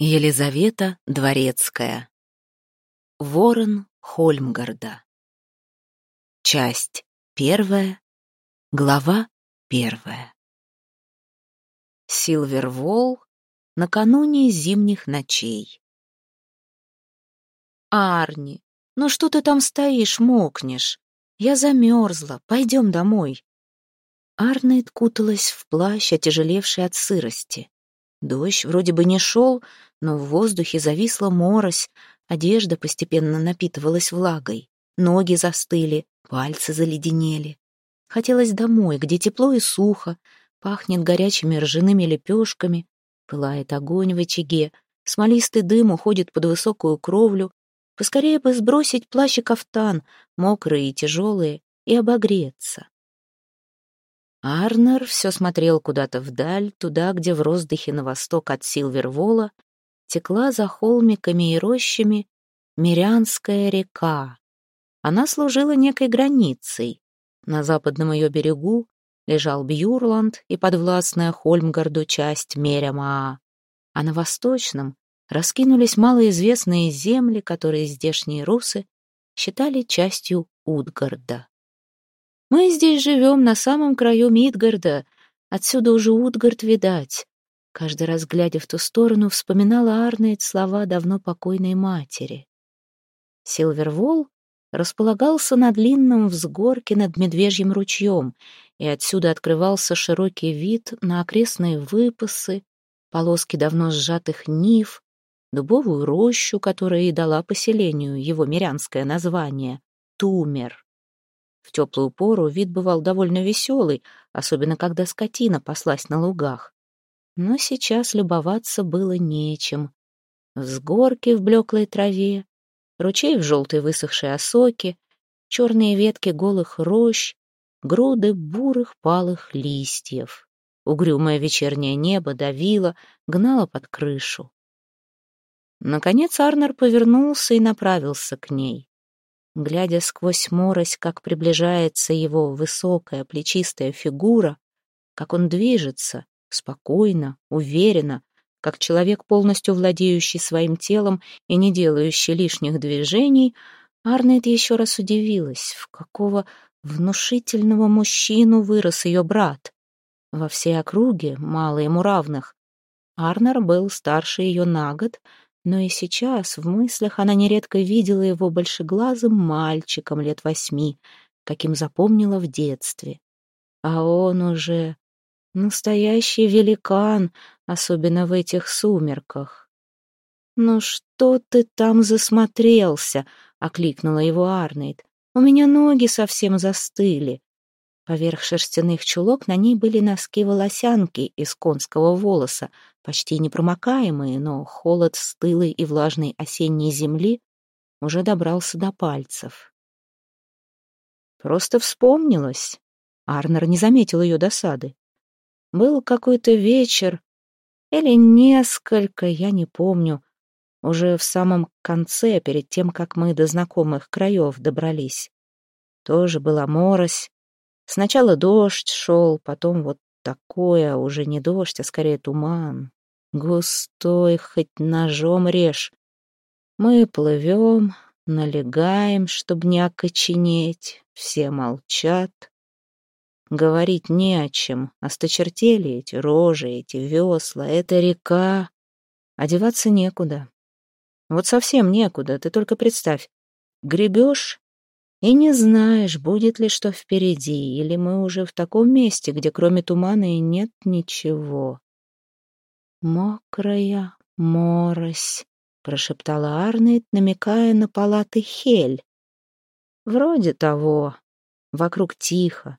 Елизавета Дворецкая. Ворон Хольмгарда. Часть первая. Глава первая. Силвервол накануне зимних ночей. «Арни, ну что ты там стоишь, мокнешь? Я замерзла, пойдем домой». Арнет куталась в плащ, отяжелевший от сырости. Дождь вроде бы не шел, но в воздухе зависла морось, одежда постепенно напитывалась влагой, ноги застыли, пальцы заледенели. Хотелось домой, где тепло и сухо, пахнет горячими ржаными лепешками, пылает огонь в очаге, смолистый дым уходит под высокую кровлю, поскорее бы сбросить плащ и кафтан, мокрые и тяжелые, и обогреться. Арнер все смотрел куда-то вдаль, туда, где в роздыхе на восток от Силвервола текла за холмиками и рощами Мирянская река. Она служила некой границей. На западном ее берегу лежал Бьюрланд и подвластная Хольмгарду часть Мерямаа, а на восточном раскинулись малоизвестные земли, которые здешние русы считали частью Утгарда. «Мы здесь живем на самом краю Мидгарда, отсюда уже Утгард видать. Каждый раз, глядя в ту сторону, вспоминала Арнейд слова давно покойной матери. Силвервол располагался на длинном взгорке над Медвежьим ручьем, и отсюда открывался широкий вид на окрестные выпасы, полоски давно сжатых нив, дубовую рощу, которая и дала поселению его мирянское название — Тумер. В теплую пору вид бывал довольно веселый, особенно когда скотина паслась на лугах но сейчас любоваться было нечем. Взгорки в блеклой траве, ручей в желтой высохшей осоке, черные ветки голых рощ, груды бурых палых листьев. Угрюмое вечернее небо давило, гнало под крышу. Наконец Арнер повернулся и направился к ней. Глядя сквозь морось, как приближается его высокая плечистая фигура, как он движется, спокойно, уверенно, как человек, полностью владеющий своим телом и не делающий лишних движений, Арнет еще раз удивилась, в какого внушительного мужчину вырос ее брат. Во всей округе, мало ему равных. Арнер был старше ее на год, но и сейчас в мыслях она нередко видела его большеглазым мальчиком лет восьми, каким запомнила в детстве. А он уже Настоящий великан, особенно в этих сумерках. «Ну что ты там засмотрелся?» — окликнула его Арнейд. «У меня ноги совсем застыли». Поверх шерстяных чулок на ней были носки-волосянки из конского волоса, почти непромокаемые, но холод стылой и влажной осенней земли уже добрался до пальцев. Просто вспомнилась. Арнер не заметил ее досады. Был какой-то вечер, или несколько, я не помню, уже в самом конце, перед тем, как мы до знакомых краев добрались. Тоже была морось. Сначала дождь шел, потом вот такое, уже не дождь, а скорее туман. Густой, хоть ножом режь. Мы плывем, налегаем, чтобы не окоченеть. Все молчат. Говорить не о чем. Осточертели эти рожи, эти весла, эта река. Одеваться некуда. Вот совсем некуда, ты только представь. Гребешь и не знаешь, будет ли что впереди, или мы уже в таком месте, где кроме тумана и нет ничего. «Мокрая морось», — прошептала Арнейд, намекая на палаты Хель. «Вроде того. Вокруг тихо,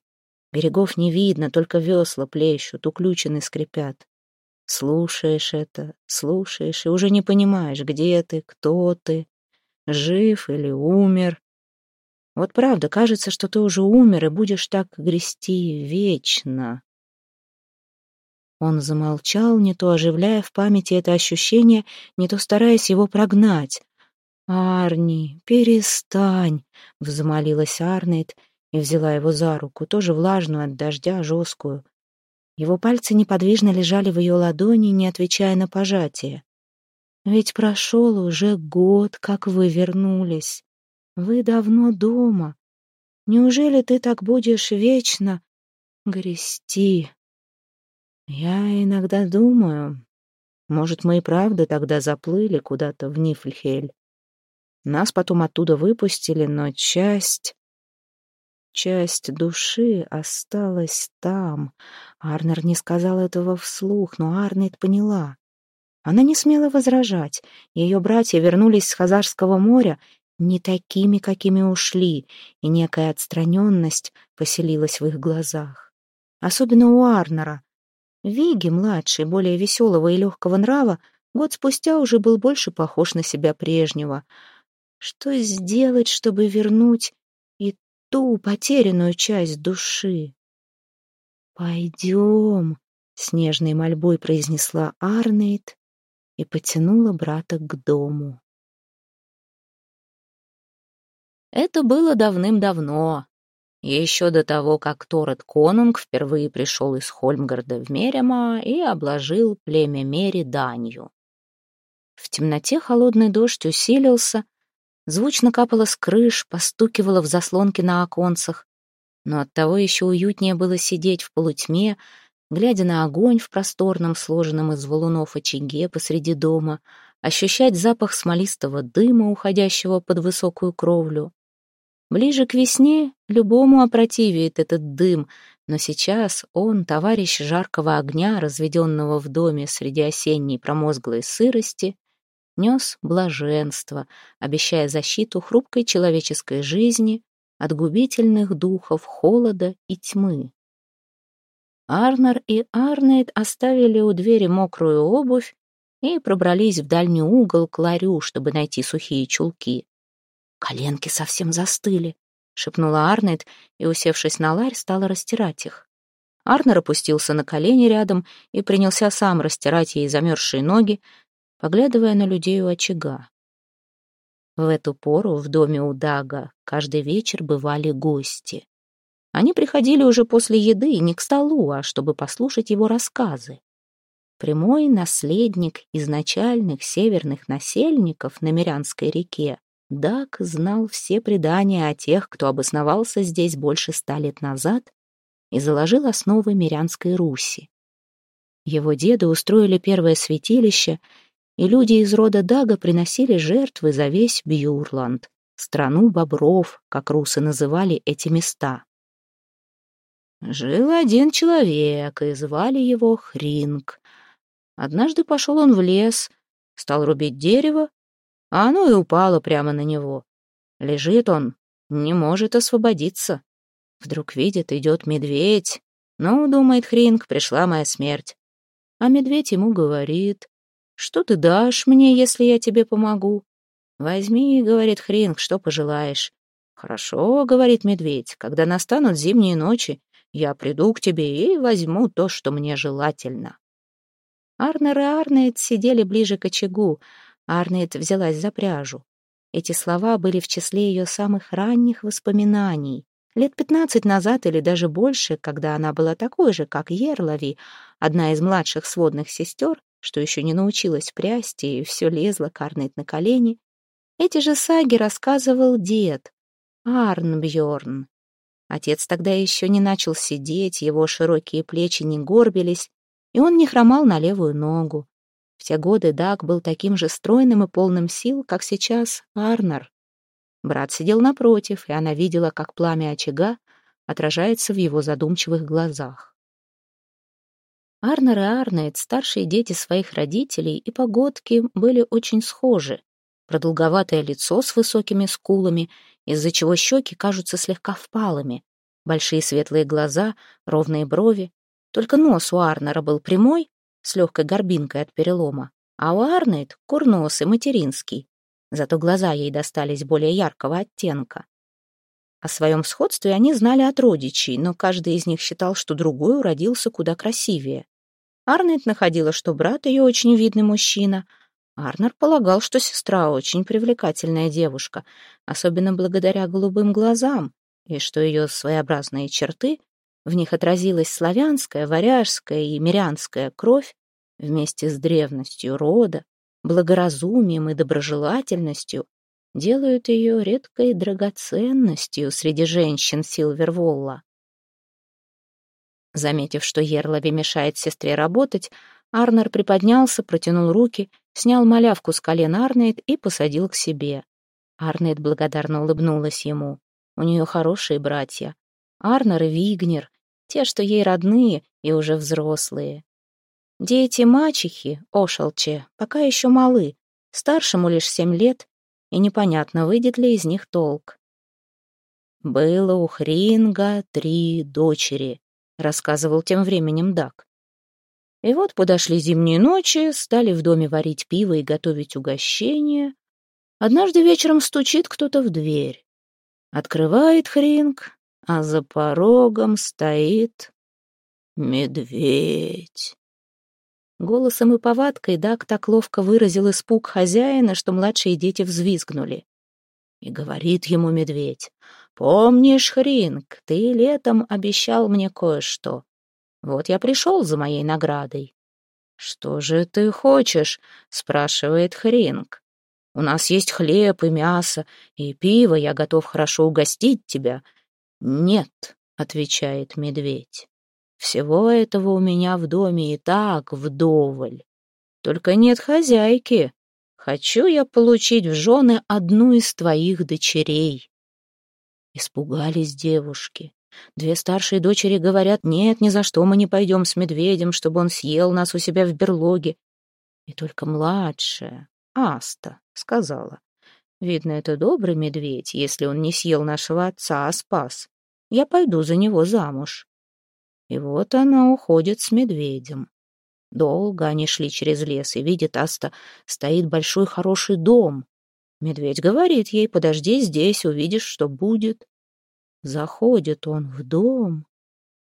Берегов не видно, только весла плещут, уключены скрипят. Слушаешь это, слушаешь, и уже не понимаешь, где ты, кто ты, жив или умер. Вот правда, кажется, что ты уже умер и будешь так грести вечно. Он замолчал, не то оживляя в памяти это ощущение, не то стараясь его прогнать. «Арни, перестань!» — взмолилась Арнейд и взяла его за руку, тоже влажную от дождя, жесткую. Его пальцы неподвижно лежали в ее ладони, не отвечая на пожатие. Ведь прошел уже год, как вы вернулись. Вы давно дома. Неужели ты так будешь вечно грести? Я иногда думаю, может, мы и правда тогда заплыли куда-то в Нифльхель. Нас потом оттуда выпустили, но часть... Часть души осталась там. Арнер не сказал этого вслух, но Арнет поняла. Она не смела возражать. Ее братья вернулись с Хазарского моря не такими, какими ушли, и некая отстраненность поселилась в их глазах. Особенно у Арнера. Виги, младший, более веселого и легкого нрава, год спустя уже был больше похож на себя прежнего. Что сделать, чтобы вернуть ту потерянную часть души? «Пойдем», — с нежной мольбой произнесла Арнейд и потянула брата к дому. Это было давным-давно, еще до того, как Торет Конунг впервые пришел из Хольмгарда в Мерема и обложил племя Мери данью. В темноте холодный дождь усилился, звучно капало с крыш, постукивало в заслонки на оконцах, но оттого еще уютнее было сидеть в полутьме, глядя на огонь в просторном, сложенном из валунов очаге посреди дома, ощущать запах смолистого дыма, уходящего под высокую кровлю. Ближе к весне любому опротивеет этот дым, но сейчас он, товарищ жаркого огня, разведенного в доме среди осенней промозглой сырости, нес блаженство, обещая защиту хрупкой человеческой жизни от губительных духов холода и тьмы. Арнер и Арнейд оставили у двери мокрую обувь и пробрались в дальний угол к ларю, чтобы найти сухие чулки. «Коленки совсем застыли», — шепнула Арнет и, усевшись на ларь, стала растирать их. Арнер опустился на колени рядом и принялся сам растирать ей замерзшие ноги, поглядывая на людей у очага. В эту пору в доме у Дага каждый вечер бывали гости. Они приходили уже после еды не к столу, а чтобы послушать его рассказы. Прямой наследник изначальных северных насельников на Мирянской реке, Дак знал все предания о тех, кто обосновался здесь больше ста лет назад и заложил основы Мирянской Руси. Его деды устроили первое святилище, и люди из рода Дага приносили жертвы за весь Бьюрланд, страну бобров, как русы называли эти места. Жил один человек, и звали его Хринг. Однажды пошел он в лес, стал рубить дерево а оно и упало прямо на него. Лежит он, не может освободиться. Вдруг видит, идет медведь. Ну, думает Хринг, пришла моя смерть. А медведь ему говорит, что ты дашь мне, если я тебе помогу? Возьми, говорит Хринг, что пожелаешь. Хорошо, говорит медведь, когда настанут зимние ночи, я приду к тебе и возьму то, что мне желательно. Арнер и Арнет сидели ближе к очагу, Арнет взялась за пряжу. Эти слова были в числе ее самых ранних воспоминаний. Лет пятнадцать назад или даже больше, когда она была такой же, как Ерлави, одна из младших сводных сестер, что еще не научилась прясть и все лезла Карнет на колени, эти же саги рассказывал дед, Арнбьорн. Отец тогда еще не начал сидеть, его широкие плечи не горбились, и он не хромал на левую ногу. В те годы Даг был таким же стройным и полным сил, как сейчас Арнер. Брат сидел напротив, и она видела, как пламя очага отражается в его задумчивых глазах. Арнер и Арнейд, старшие дети своих родителей, и погодки были очень схожи. Продолговатое лицо с высокими скулами, из-за чего щеки кажутся слегка впалыми, большие светлые глаза, ровные брови. Только нос у Арнера был прямой, с легкой горбинкой от перелома, а у Арнейд — курносый, материнский. Зато глаза ей достались более яркого оттенка. О своем сходстве они знали от родичей, но каждый из них считал, что другой уродился куда красивее. Арнейд находила, что брат ее очень видный мужчина. Арнер полагал, что сестра очень привлекательная девушка, особенно благодаря голубым глазам, и что ее своеобразные черты в них отразилась славянская, варяжская и мирянская кровь вместе с древностью рода, благоразумием и доброжелательностью делают ее редкой драгоценностью среди женщин Силверволла. Заметив, что Ерлови мешает сестре работать, Арнер приподнялся, протянул руки, снял малявку с колен Арнейд и посадил к себе. Арнейд благодарно улыбнулась ему. У нее хорошие братья. Арнер и Вигнер, те, что ей родные и уже взрослые. Дети мачехи, Ошелче, пока еще малы, старшему лишь семь лет, и непонятно, выйдет ли из них толк. «Было у Хринга три дочери», — рассказывал тем временем Дак. И вот подошли зимние ночи, стали в доме варить пиво и готовить угощения. Однажды вечером стучит кто-то в дверь. Открывает Хринг, а за порогом стоит медведь. Голосом и повадкой Дак так ловко выразил испуг хозяина, что младшие дети взвизгнули. И говорит ему медведь, «Помнишь, Хринг, ты летом обещал мне кое-что. Вот я пришел за моей наградой». «Что же ты хочешь?» — спрашивает Хринг. «У нас есть хлеб и мясо, и пиво, я готов хорошо угостить тебя». «Нет», — отвечает медведь. Всего этого у меня в доме и так вдоволь. Только нет хозяйки. Хочу я получить в жены одну из твоих дочерей. Испугались девушки. Две старшие дочери говорят, нет, ни за что мы не пойдем с медведем, чтобы он съел нас у себя в берлоге. И только младшая, Аста, сказала, видно, это добрый медведь, если он не съел нашего отца, а спас. Я пойду за него замуж. И вот она уходит с медведем. Долго они шли через лес, и видит Аста, стоит большой хороший дом. Медведь говорит ей, подожди здесь, увидишь, что будет. Заходит он в дом,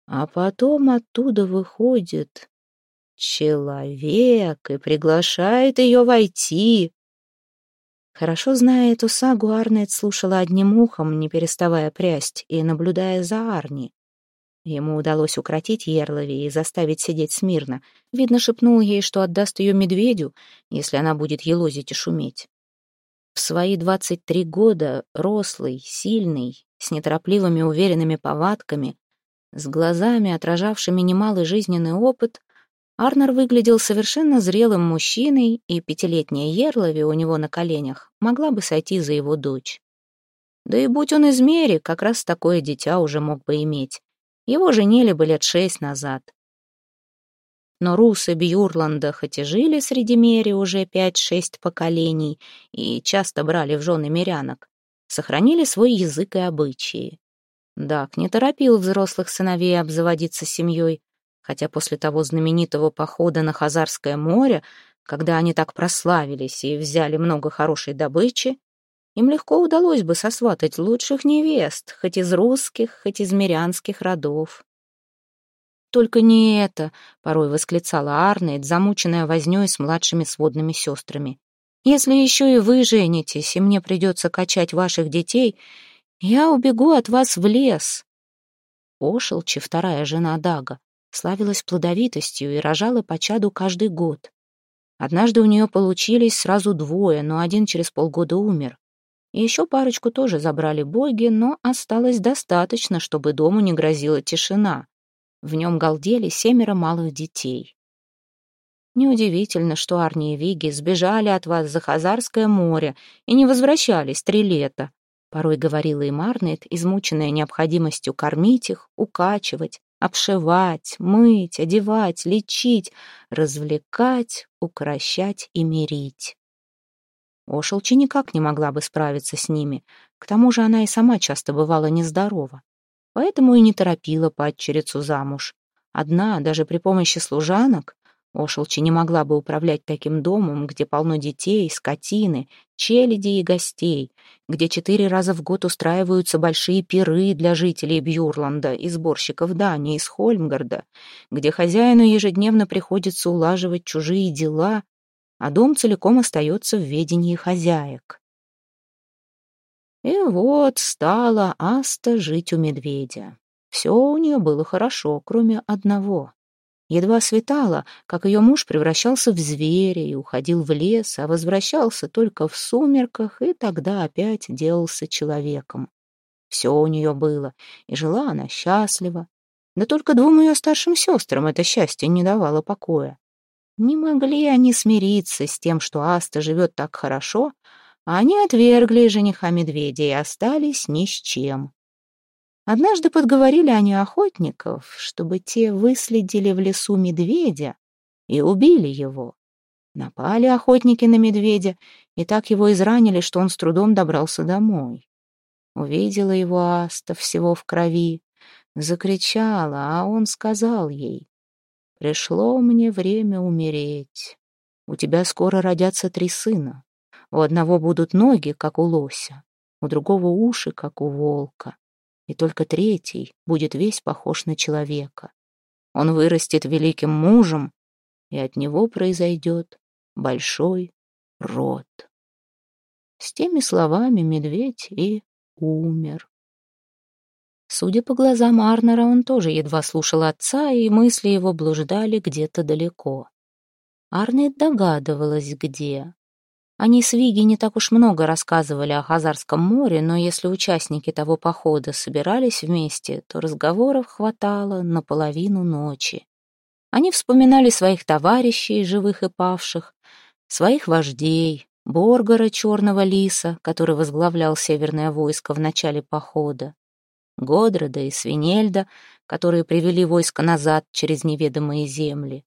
а потом оттуда выходит человек и приглашает ее войти. Хорошо зная эту сагу, Арнет слушала одним ухом, не переставая прясть, и наблюдая за Арни. Ему удалось укротить Ерлови и заставить сидеть смирно. Видно, шепнул ей, что отдаст ее медведю, если она будет елозить и шуметь. В свои двадцать три года, рослый, сильный, с неторопливыми уверенными повадками, с глазами, отражавшими немалый жизненный опыт, Арнер выглядел совершенно зрелым мужчиной, и пятилетняя Ерлови у него на коленях могла бы сойти за его дочь. Да и будь он из Мери, как раз такое дитя уже мог бы иметь. Его женили бы лет шесть назад. Но русы Бьюрланда хоть и жили среди Мери уже пять-шесть поколений и часто брали в жены мирянок, сохранили свой язык и обычаи. Дак не торопил взрослых сыновей обзаводиться семьей, хотя после того знаменитого похода на Хазарское море, когда они так прославились и взяли много хорошей добычи, им легко удалось бы сосватать лучших невест, хоть из русских, хоть из мирянских родов. «Только не это», — порой восклицала Арнейд, замученная вознёй с младшими сводными сестрами. «Если еще и вы женитесь, и мне придется качать ваших детей, я убегу от вас в лес». Ошелчи, вторая жена Дага, славилась плодовитостью и рожала по чаду каждый год. Однажды у нее получились сразу двое, но один через полгода умер. Еще парочку тоже забрали боги, но осталось достаточно, чтобы дому не грозила тишина. В нем галдели семеро малых детей. Неудивительно, что Арни и Виги сбежали от вас за Хазарское море и не возвращались три лета. Порой говорила им Арнет, измученная необходимостью кормить их, укачивать, обшивать, мыть, одевать, лечить, развлекать, укращать и мирить. Ошелчи никак не могла бы справиться с ними. К тому же она и сама часто бывала нездорова. Поэтому и не торопила падчерицу замуж. Одна, даже при помощи служанок, Ошелчи не могла бы управлять таким домом, где полно детей, скотины, челяди и гостей, где четыре раза в год устраиваются большие пиры для жителей Бьюрланда и сборщиков дани из Хольмгарда, где хозяину ежедневно приходится улаживать чужие дела, а дом целиком остается в ведении хозяек. И вот стала Аста жить у медведя. Все у нее было хорошо, кроме одного. Едва светало, как ее муж превращался в зверя и уходил в лес, а возвращался только в сумерках и тогда опять делался человеком. Все у нее было, и жила она счастливо. Да только двум ее старшим сестрам это счастье не давало покоя. Не могли они смириться с тем, что Аста живет так хорошо, а они отвергли жениха медведя и остались ни с чем. Однажды подговорили они охотников, чтобы те выследили в лесу медведя и убили его. Напали охотники на медведя и так его изранили, что он с трудом добрался домой. Увидела его Аста всего в крови, закричала, а он сказал ей, «Пришло мне время умереть. У тебя скоро родятся три сына. У одного будут ноги, как у лося, у другого уши, как у волка, и только третий будет весь похож на человека. Он вырастет великим мужем, и от него произойдет большой род. С теми словами медведь и умер. Судя по глазам Арнера, он тоже едва слушал отца, и мысли его блуждали где-то далеко. Арнет догадывалась, где. Они с Виги не так уж много рассказывали о Хазарском море, но если участники того похода собирались вместе, то разговоров хватало на половину ночи. Они вспоминали своих товарищей, живых и павших, своих вождей, Боргора Черного Лиса, который возглавлял северное войско в начале похода, Годрода и Свинельда, которые привели войско назад через неведомые земли,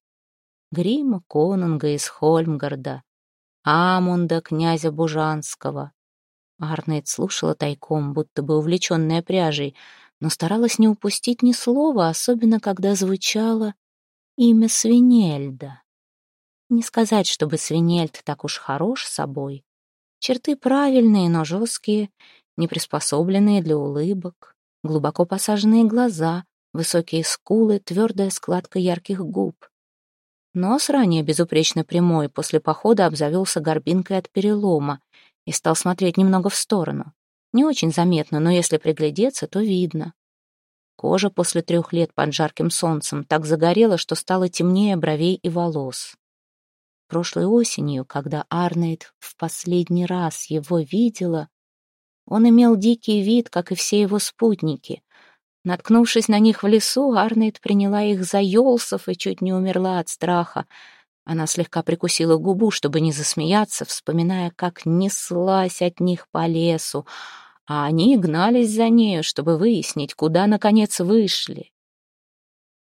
Грима Конунга из Хольмгарда, Амунда, князя Бужанского. Арнейд слушала тайком, будто бы увлеченная пряжей, но старалась не упустить ни слова, особенно когда звучало имя Свинельда. Не сказать, чтобы Свинельд так уж хорош собой. Черты правильные, но жесткие, не приспособленные для улыбок, глубоко посаженные глаза, высокие скулы, твердая складка ярких губ. Нос, ранее безупречно прямой, после похода обзавелся горбинкой от перелома и стал смотреть немного в сторону. Не очень заметно, но если приглядеться, то видно. Кожа после трех лет под жарким солнцем так загорела, что стало темнее бровей и волос. Прошлой осенью, когда Арнейд в последний раз его видела, он имел дикий вид, как и все его спутники, Наткнувшись на них в лесу, Арнейд приняла их за елсов и чуть не умерла от страха. Она слегка прикусила губу, чтобы не засмеяться, вспоминая, как неслась от них по лесу, а они гнались за нею, чтобы выяснить, куда, наконец, вышли.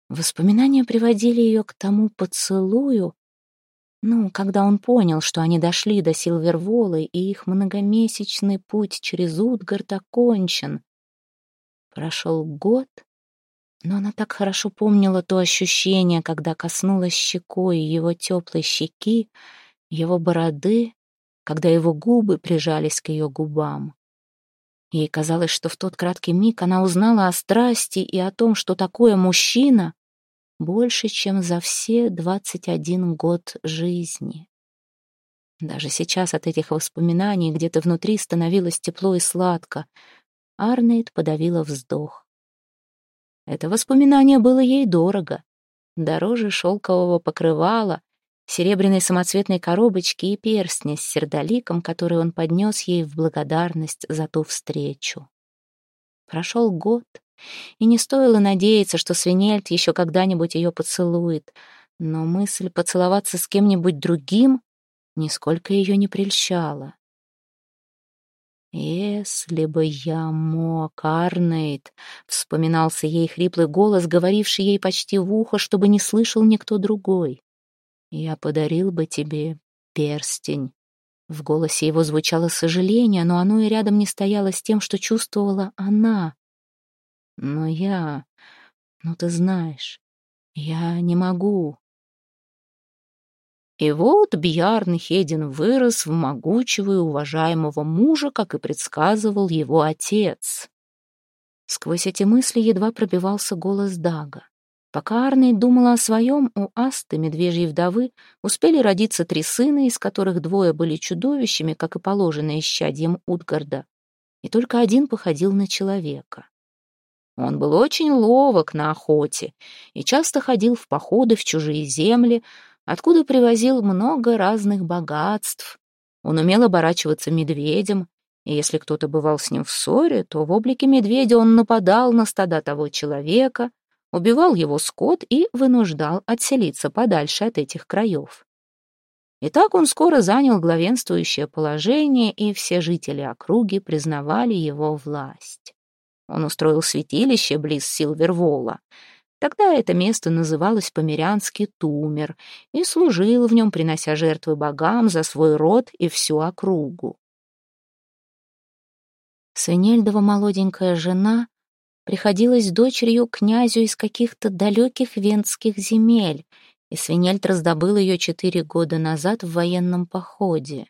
Воспоминания приводили ее к тому поцелую, ну, когда он понял, что они дошли до Силверволы, и их многомесячный путь через Утгард окончен. Прошел год, но она так хорошо помнила то ощущение, когда коснулась щекой его теплой щеки, его бороды, когда его губы прижались к ее губам. Ей казалось, что в тот краткий миг она узнала о страсти и о том, что такое мужчина больше, чем за все двадцать один год жизни. Даже сейчас от этих воспоминаний где-то внутри становилось тепло и сладко — Арнейд подавила вздох. Это воспоминание было ей дорого. Дороже шелкового покрывала, серебряной самоцветной коробочки и перстня с сердоликом, который он поднес ей в благодарность за ту встречу. Прошел год, и не стоило надеяться, что Свинельд еще когда-нибудь ее поцелует, но мысль поцеловаться с кем-нибудь другим нисколько ее не прельщала. «Если бы я мог, Арнейд!» — вспоминался ей хриплый голос, говоривший ей почти в ухо, чтобы не слышал никто другой. «Я подарил бы тебе перстень». В голосе его звучало сожаление, но оно и рядом не стояло с тем, что чувствовала она. «Но я... Ну, ты знаешь, я не могу. И вот Бьярн Хедин вырос в могучего и уважаемого мужа, как и предсказывал его отец. Сквозь эти мысли едва пробивался голос Дага. Пока Арней думала о своем, у Асты, медвежьей вдовы, успели родиться три сына, из которых двое были чудовищами, как и положено исчадьем Утгарда, и только один походил на человека. Он был очень ловок на охоте и часто ходил в походы в чужие земли, откуда привозил много разных богатств. Он умел оборачиваться медведем, и если кто-то бывал с ним в ссоре, то в облике медведя он нападал на стада того человека, убивал его скот и вынуждал отселиться подальше от этих краев. И так он скоро занял главенствующее положение, и все жители округи признавали его власть. Он устроил святилище близ Силвервола. Тогда это место называлось по-мирянски Тумер и служил в нем, принося жертвы богам за свой род и всю округу. Свинельдова молоденькая жена приходилась дочерью князю из каких-то далеких венских земель, и Свинельд раздобыл ее четыре года назад в военном походе.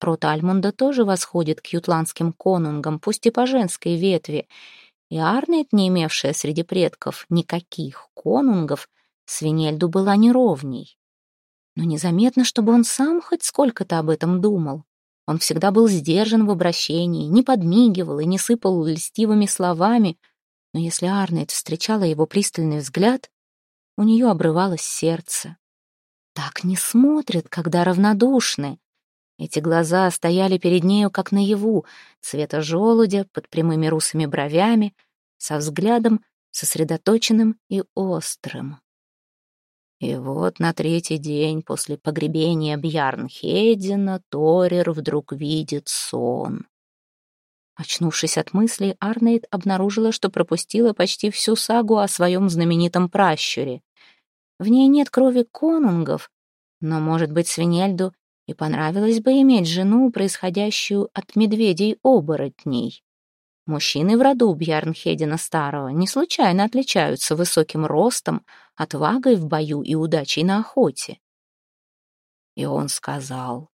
Род Альмунда тоже восходит к ютландским конунгам, пусть и по женской ветви, и Арнет, не имевшая среди предков никаких конунгов, Свинельду была неровней. Но незаметно, чтобы он сам хоть сколько-то об этом думал. Он всегда был сдержан в обращении, не подмигивал и не сыпал льстивыми словами, но если Арнет встречала его пристальный взгляд, у нее обрывалось сердце. Так не смотрят, когда равнодушны. Эти глаза стояли перед нею, как наяву, цвета желудя, под прямыми русыми бровями, со взглядом сосредоточенным и острым. И вот на третий день после погребения Бьярнхедина Торер вдруг видит сон. Очнувшись от мыслей, Арнейд обнаружила, что пропустила почти всю сагу о своем знаменитом пращуре. В ней нет крови конунгов, но, может быть, Свинельду и понравилось бы иметь жену, происходящую от медведей-оборотней. Мужчины в роду Бьярнхедина Старого не случайно отличаются высоким ростом, отвагой в бою и удачей на охоте. И он сказал,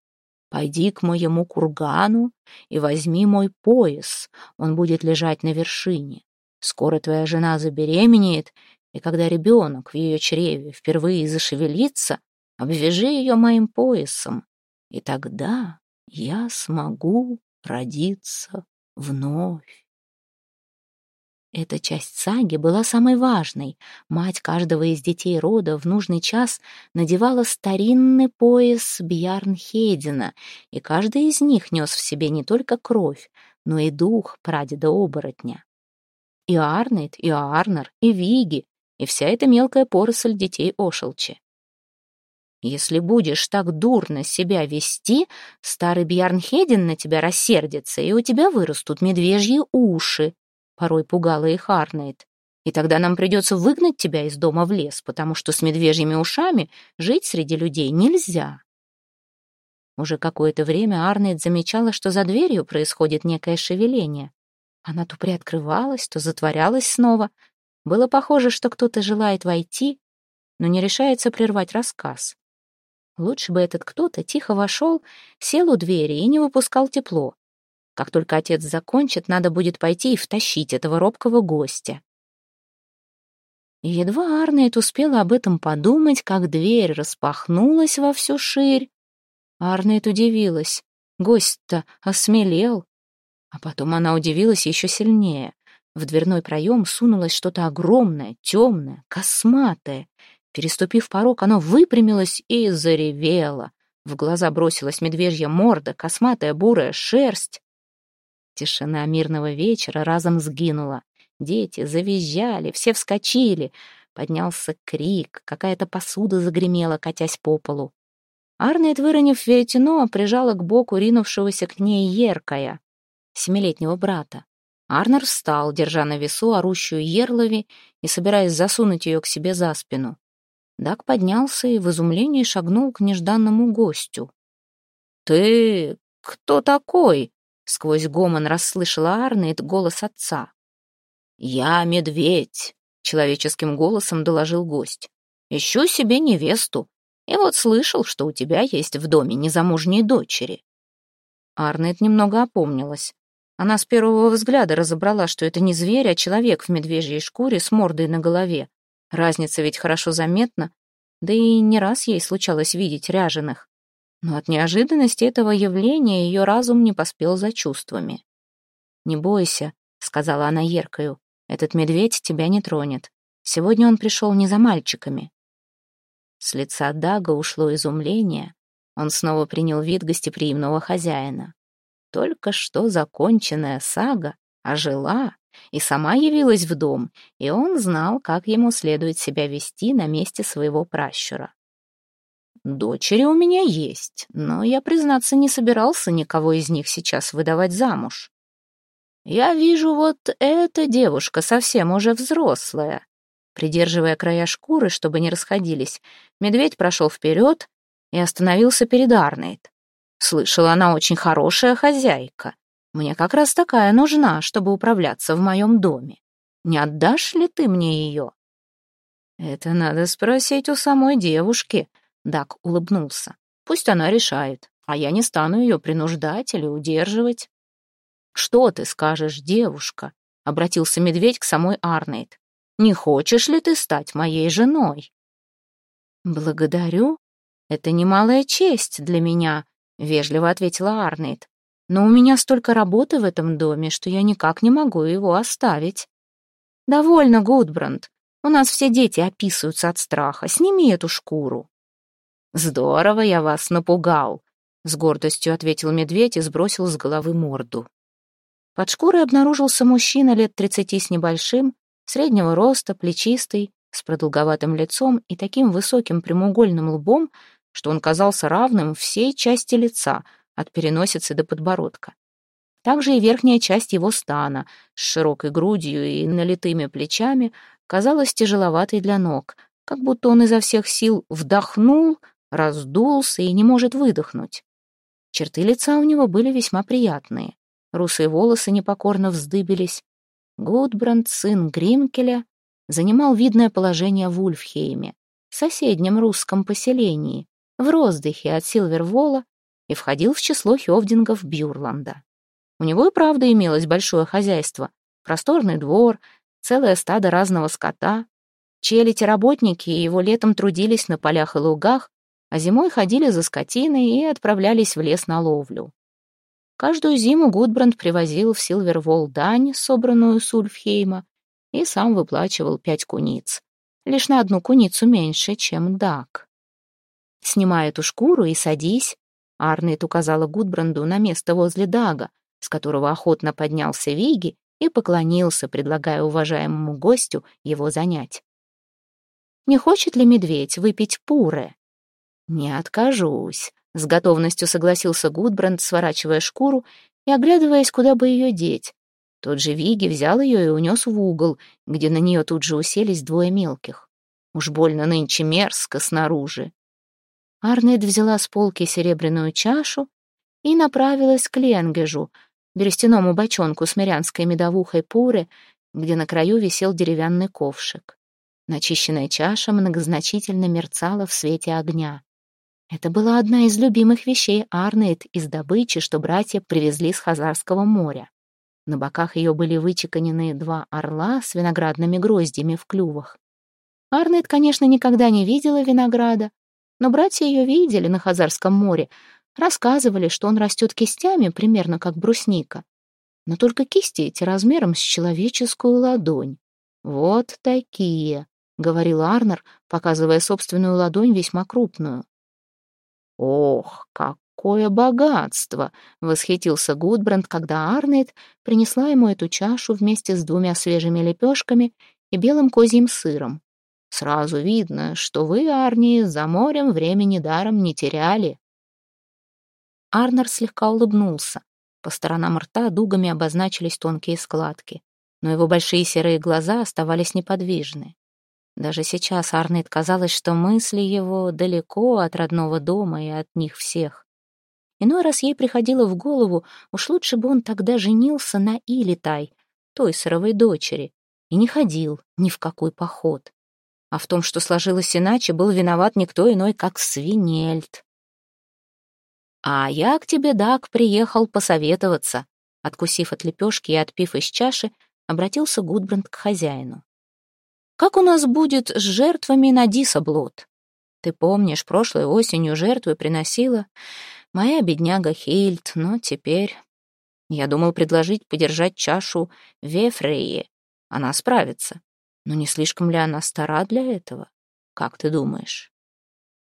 «Пойди к моему кургану и возьми мой пояс, он будет лежать на вершине. Скоро твоя жена забеременеет, и когда ребенок в ее чреве впервые зашевелится, обвяжи ее моим поясом, и тогда я смогу родиться вновь. Эта часть саги была самой важной. Мать каждого из детей рода в нужный час надевала старинный пояс Бьярнхедина, и каждый из них нес в себе не только кровь, но и дух прадеда-оборотня. И Арнейд, и Арнер, и Виги, и вся эта мелкая поросль детей Ошелчи. Если будешь так дурно себя вести, старый Бьярнхедин на тебя рассердится, и у тебя вырастут медвежьи уши. Порой пугала их Арнейд. И тогда нам придется выгнать тебя из дома в лес, потому что с медвежьими ушами жить среди людей нельзя. Уже какое-то время Арнейд замечала, что за дверью происходит некое шевеление. Она то приоткрывалась, то затворялась снова. Было похоже, что кто-то желает войти, но не решается прервать рассказ. Лучше бы этот кто-то тихо вошел, сел у двери и не выпускал тепло. Как только отец закончит, надо будет пойти и втащить этого робкого гостя. Едва Арнейд успела об этом подумать, как дверь распахнулась во всю ширь. Арнейд удивилась. Гость-то осмелел. А потом она удивилась еще сильнее. В дверной проем сунулось что-то огромное, темное, косматое. Переступив порог, оно выпрямилось и заревело. В глаза бросилась медвежья морда, косматая бурая шерсть. Тишина мирного вечера разом сгинула. Дети завизжали, все вскочили. Поднялся крик, какая-то посуда загремела, катясь по полу. Арнет, выронив веретено, прижала к боку ринувшегося к ней Еркая, семилетнего брата. Арнер встал, держа на весу орущую Ерлови и собираясь засунуть ее к себе за спину. Дак поднялся и в изумлении шагнул к нежданному гостю. «Ты кто такой?» — сквозь гомон расслышала Арнейд голос отца. «Я медведь», — человеческим голосом доложил гость. «Ищу себе невесту, и вот слышал, что у тебя есть в доме незамужние дочери». Арнейд немного опомнилась. Она с первого взгляда разобрала, что это не зверь, а человек в медвежьей шкуре с мордой на голове. Разница ведь хорошо заметна, да и не раз ей случалось видеть ряженых. Но от неожиданности этого явления ее разум не поспел за чувствами. «Не бойся», — сказала она Еркою, Этот медведь тебя не тронет. Сегодня он пришел не за мальчиками». С лица Дага ушло изумление. Он снова принял вид гостеприимного хозяина. Только что законченная сага ожила и сама явилась в дом, и он знал, как ему следует себя вести на месте своего пращура. «Дочери у меня есть, но я, признаться, не собирался никого из них сейчас выдавать замуж. Я вижу, вот эта девушка совсем уже взрослая». Придерживая края шкуры, чтобы не расходились, медведь прошел вперед и остановился перед Арнейд. Слышала, она очень хорошая хозяйка. Мне как раз такая нужна, чтобы управляться в моем доме. Не отдашь ли ты мне ее?» «Это надо спросить у самой девушки», — Дак улыбнулся. «Пусть она решает, а я не стану ее принуждать или удерживать». «Что ты скажешь, девушка?» — обратился медведь к самой Арнейд. «Не хочешь ли ты стать моей женой?» «Благодарю. Это немалая честь для меня», — вежливо ответила Арнейд. Но у меня столько работы в этом доме, что я никак не могу его оставить. Довольно, Гудбранд. У нас все дети описываются от страха. Сними эту шкуру. Здорово я вас напугал, с гордостью ответил медведь и сбросил с головы морду. Под шкурой обнаружился мужчина лет тридцати с небольшим, среднего роста, плечистый, с продолговатым лицом и таким высоким прямоугольным лбом, что он казался равным всей части лица — от переносицы до подбородка. Также и верхняя часть его стана с широкой грудью и налитыми плечами казалась тяжеловатой для ног, как будто он изо всех сил вдохнул, раздулся и не может выдохнуть. Черты лица у него были весьма приятные. Русые волосы непокорно вздыбились. Гудбранд, сын Гримкеля, занимал видное положение в Ульфхейме, соседнем русском поселении, в роздыхе от Силвервола и входил в число хёвдингов Бюрланда. У него и правда имелось большое хозяйство, просторный двор, целое стадо разного скота. Челядь работники его летом трудились на полях и лугах, а зимой ходили за скотиной и отправлялись в лес на ловлю. Каждую зиму Гудбранд привозил в Силвервол дань, собранную с Ульфхейма, и сам выплачивал пять куниц. Лишь на одну куницу меньше, чем Дак. «Снимай эту шкуру и садись», Арнет указала Гудбранду на место возле Дага, с которого охотно поднялся Виги и поклонился, предлагая уважаемому гостю его занять. «Не хочет ли медведь выпить пуре?» «Не откажусь», — с готовностью согласился Гудбранд, сворачивая шкуру и оглядываясь, куда бы ее деть. Тот же Виги взял ее и унес в угол, где на нее тут же уселись двое мелких. Уж больно нынче мерзко снаружи. Арнет взяла с полки серебряную чашу и направилась к Ленгежу, берестяному бочонку с мирянской медовухой пуры, где на краю висел деревянный ковшик. Начищенная чаша многозначительно мерцала в свете огня. Это была одна из любимых вещей Арнейд из добычи, что братья привезли с Хазарского моря. На боках ее были вычеканены два орла с виноградными гроздьями в клювах. Арнейд, конечно, никогда не видела винограда, но братья ее видели на Хазарском море, рассказывали, что он растет кистями, примерно как брусника. Но только кисти эти размером с человеческую ладонь. «Вот такие», — говорил Арнер, показывая собственную ладонь весьма крупную. «Ох, какое богатство!» — восхитился Гудбранд, когда Арнейд принесла ему эту чашу вместе с двумя свежими лепешками и белым козьим сыром. Сразу видно, что вы, Арни, за морем времени даром не теряли. Арнер слегка улыбнулся. По сторонам рта дугами обозначились тонкие складки, но его большие серые глаза оставались неподвижны. Даже сейчас Арнейд казалось, что мысли его далеко от родного дома и от них всех. Иной раз ей приходило в голову, уж лучше бы он тогда женился на Илитай, той сыровой дочери, и не ходил ни в какой поход. А в том, что сложилось иначе, был виноват никто иной, как Свинельд. «А я к тебе, Дак, приехал посоветоваться», откусив от лепешки и отпив из чаши, обратился Гудбранд к хозяину. «Как у нас будет с жертвами на Дисаблот? Ты помнишь, прошлой осенью жертвы приносила моя бедняга Хильд, но теперь...» Я думал предложить подержать чашу Вефрее, Она справится. Но не слишком ли она стара для этого? Как ты думаешь?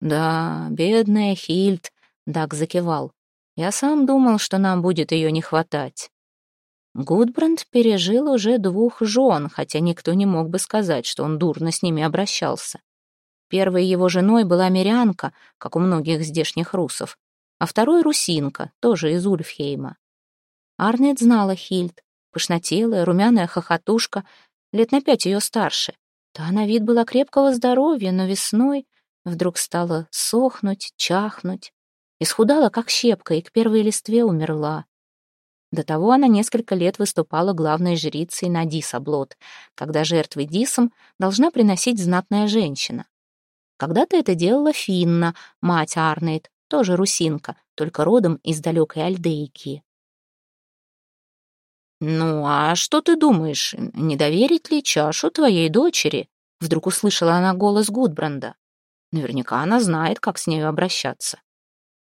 Да, бедная Хильд, Даг закивал. Я сам думал, что нам будет ее не хватать. Гудбранд пережил уже двух жен, хотя никто не мог бы сказать, что он дурно с ними обращался. Первой его женой была мирянка, как у многих здешних русов, а второй — русинка, тоже из Ульфхейма. Арнет знала Хильд, пышнотелая, румяная хохотушка, лет на пять ее старше. Та на вид была крепкого здоровья, но весной вдруг стала сохнуть, чахнуть. Исхудала, как щепка, и к первой листве умерла. До того она несколько лет выступала главной жрицей на Дисаблот, когда жертвы Дисом должна приносить знатная женщина. Когда-то это делала Финна, мать Арнейд, тоже русинка, только родом из далекой Альдейки. «Ну, а что ты думаешь, не доверить ли чашу твоей дочери?» Вдруг услышала она голос Гудбранда. Наверняка она знает, как с нею обращаться.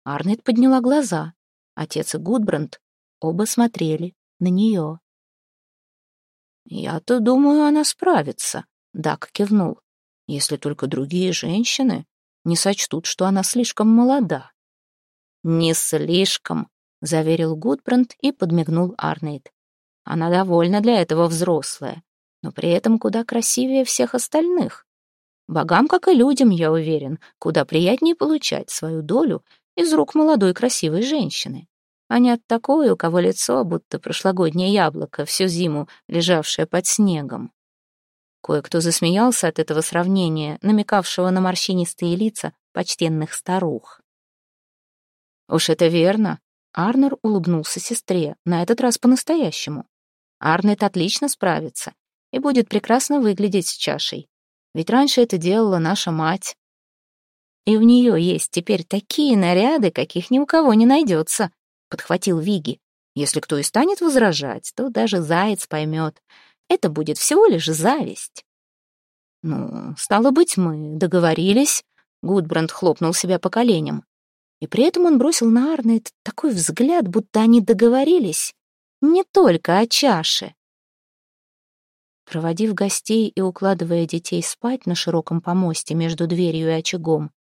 Арнет подняла глаза. Отец и Гудбранд оба смотрели на нее. «Я-то думаю, она справится», — Дак кивнул. «Если только другие женщины не сочтут, что она слишком молода». «Не слишком», — заверил Гудбранд и подмигнул Арнейд. «Она довольно для этого взрослая, но при этом куда красивее всех остальных. Богам, как и людям, я уверен, куда приятнее получать свою долю из рук молодой красивой женщины, а не от такой, у кого лицо, будто прошлогоднее яблоко, всю зиму лежавшее под снегом. Кое-кто засмеялся от этого сравнения, намекавшего на морщинистые лица почтенных старух. «Уж это верно!» Арнер улыбнулся сестре, на этот раз по-настоящему. Арнет отлично справится и будет прекрасно выглядеть с чашей. Ведь раньше это делала наша мать. И у нее есть теперь такие наряды, каких ни у кого не найдется, подхватил Виги. Если кто и станет возражать, то даже заяц поймет. Это будет всего лишь зависть. Ну, стало быть, мы договорились. Гудбранд хлопнул себя по коленям. И при этом он бросил на Арнейд такой взгляд, будто они договорились не только о чаше. Проводив гостей и укладывая детей спать на широком помосте между дверью и очагом,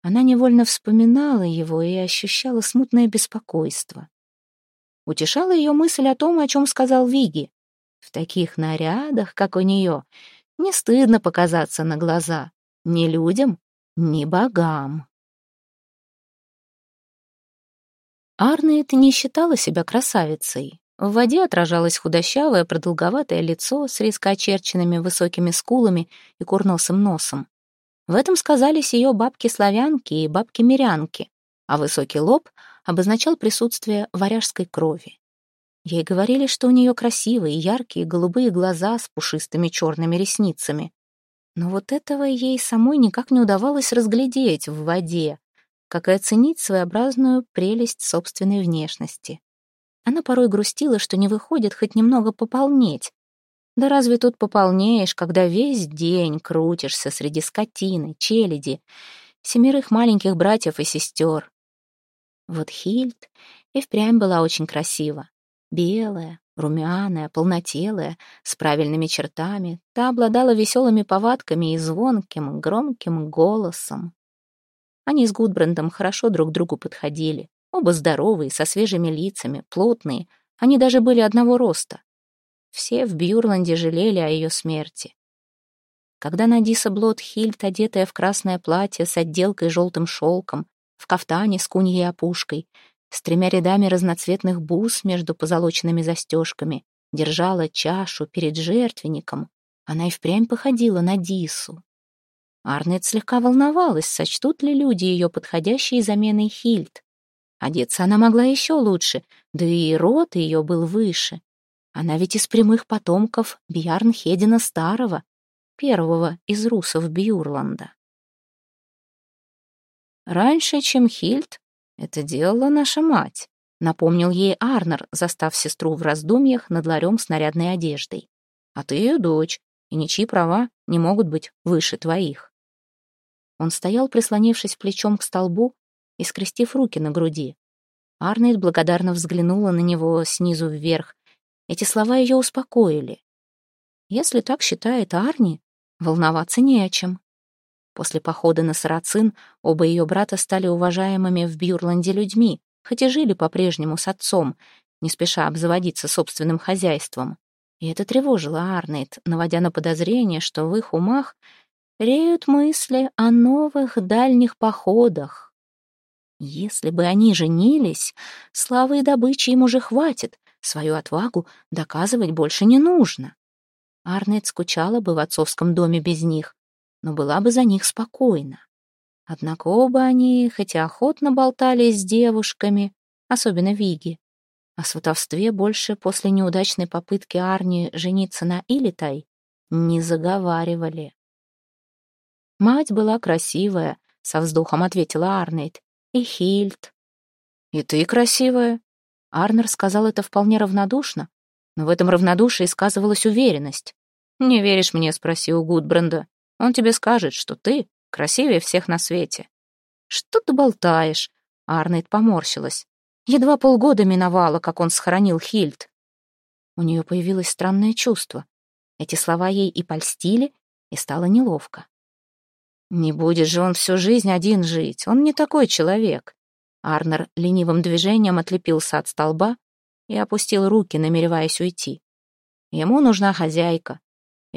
она невольно вспоминала его и ощущала смутное беспокойство. Утешала ее мысль о том, о чем сказал Виги. В таких нарядах, как у нее, не стыдно показаться на глаза ни людям, ни богам. Арнет не считала себя красавицей. В воде отражалось худощавое, продолговатое лицо с резко очерченными высокими скулами и курносым носом. В этом сказались ее бабки-славянки и бабки-мирянки, а высокий лоб обозначал присутствие варяжской крови. Ей говорили, что у нее красивые, яркие, голубые глаза с пушистыми черными ресницами. Но вот этого ей самой никак не удавалось разглядеть в воде, как и оценить своеобразную прелесть собственной внешности. Она порой грустила, что не выходит хоть немного пополнеть. Да разве тут пополнеешь, когда весь день крутишься среди скотины, челяди, семерых маленьких братьев и сестер? Вот Хильд и впрямь была очень красива. Белая, румяная, полнотелая, с правильными чертами. Та обладала веселыми повадками и звонким, громким голосом. Они с Гудбрандом хорошо друг другу подходили. Оба здоровые, со свежими лицами, плотные. Они даже были одного роста. Все в Бьюрланде жалели о ее смерти. Когда Надиса Блотхильд, одетая в красное платье с отделкой желтым шелком, в кафтане с куньей опушкой, с тремя рядами разноцветных бус между позолоченными застежками, держала чашу перед жертвенником, она и впрямь походила на Дису. Арнет слегка волновалась, сочтут ли люди ее подходящей заменой Хильд. Одеться она могла еще лучше, да и рот ее был выше. Она ведь из прямых потомков Бьярнхедина Старого, первого из русов Бьюрланда. «Раньше, чем Хильд, это делала наша мать», — напомнил ей Арнер, застав сестру в раздумьях над ларем с нарядной одеждой. «А ты ее дочь, и ничьи права не могут быть выше твоих». Он стоял, прислонившись плечом к столбу, и скрестив руки на груди. Арнольд благодарно взглянула на него снизу вверх. Эти слова ее успокоили. Если так считает Арни, волноваться не о чем. После похода на Сарацин оба ее брата стали уважаемыми в Бьюрланде людьми, хоть и жили по-прежнему с отцом, не спеша обзаводиться собственным хозяйством. И это тревожило Арнейд, наводя на подозрение, что в их умах реют мысли о новых дальних походах. Если бы они женились, славы и добычи им уже хватит, свою отвагу доказывать больше не нужно. Арнейд скучала бы в отцовском доме без них, но была бы за них спокойна. Однако оба они, хотя охотно болтали с девушками, особенно Виги, о сватовстве больше после неудачной попытки Арни жениться на Илитай не заговаривали. «Мать была красивая», — со вздохом ответила Арнейд. «И Хильд». «И ты красивая». Арнер сказал это вполне равнодушно, но в этом равнодушии сказывалась уверенность. «Не веришь мне?» — спроси у Гудбранда. Он тебе скажет, что ты красивее всех на свете. Что ты болтаешь? Арнейд поморщилась. Едва полгода миновало, как он схоронил Хильд. У нее появилось странное чувство. Эти слова ей и польстили, и стало неловко. Не будет же он всю жизнь один жить, он не такой человек. Арнер ленивым движением отлепился от столба и опустил руки, намереваясь уйти. Ему нужна хозяйка,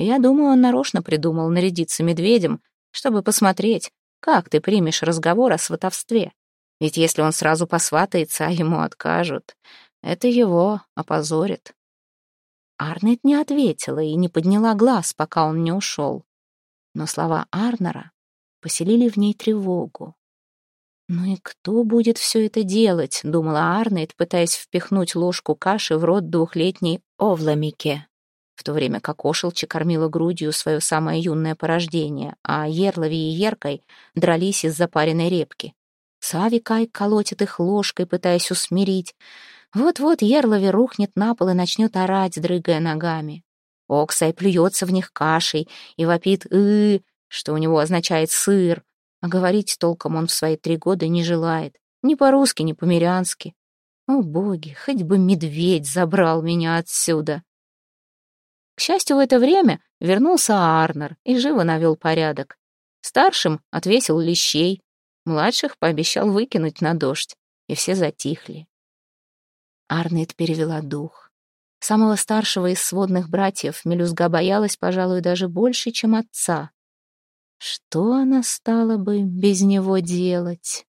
я думаю, он нарочно придумал нарядиться медведем, чтобы посмотреть, как ты примешь разговор о сватовстве. Ведь если он сразу посватается, а ему откажут, это его опозорит. Арнет не ответила и не подняла глаз, пока он не ушел. Но слова Арнера поселили в ней тревогу. «Ну и кто будет все это делать?» — думала Арнет, пытаясь впихнуть ложку каши в рот двухлетней Овламике в то время как Ошелчи кормила грудью свое самое юное порождение, а Ерлови и Еркой дрались из запаренной репки. Савикай колотит их ложкой, пытаясь усмирить. Вот-вот Ерлови рухнет на пол и начнет орать, дрыгая ногами. Оксай плюется в них кашей и вопит «ы», что у него означает «сыр», а говорить толком он в свои три года не желает. Ни по-русски, ни по-мирянски. О, боги, хоть бы медведь забрал меня отсюда. К счастью, в это время вернулся Арнер и живо навел порядок. Старшим отвесил лещей, младших пообещал выкинуть на дождь, и все затихли. Арнет перевела дух. Самого старшего из сводных братьев Мелюзга боялась, пожалуй, даже больше, чем отца. Что она стала бы без него делать?